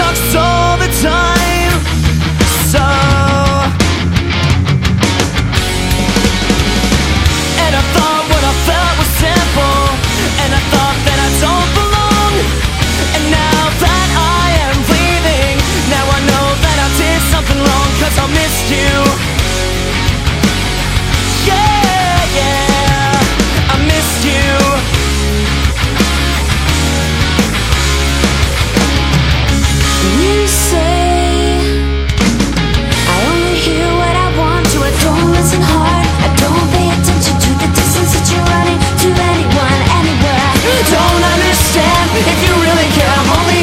Talk so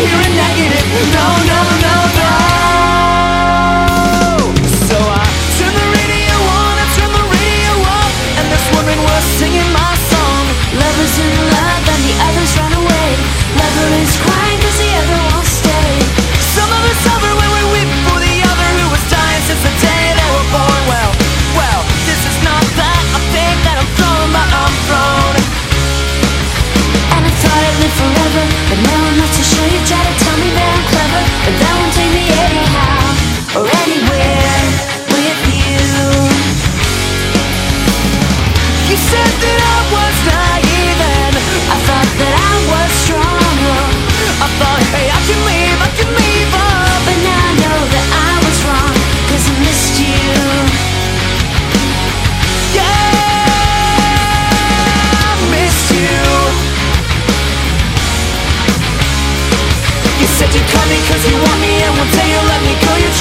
here in said that I was naive and I thought that I was stronger. I thought, I leave, I leave. But now I know that I was I missed you. Yeah, I you. You said you call cause you want me And one day you'll let me go, you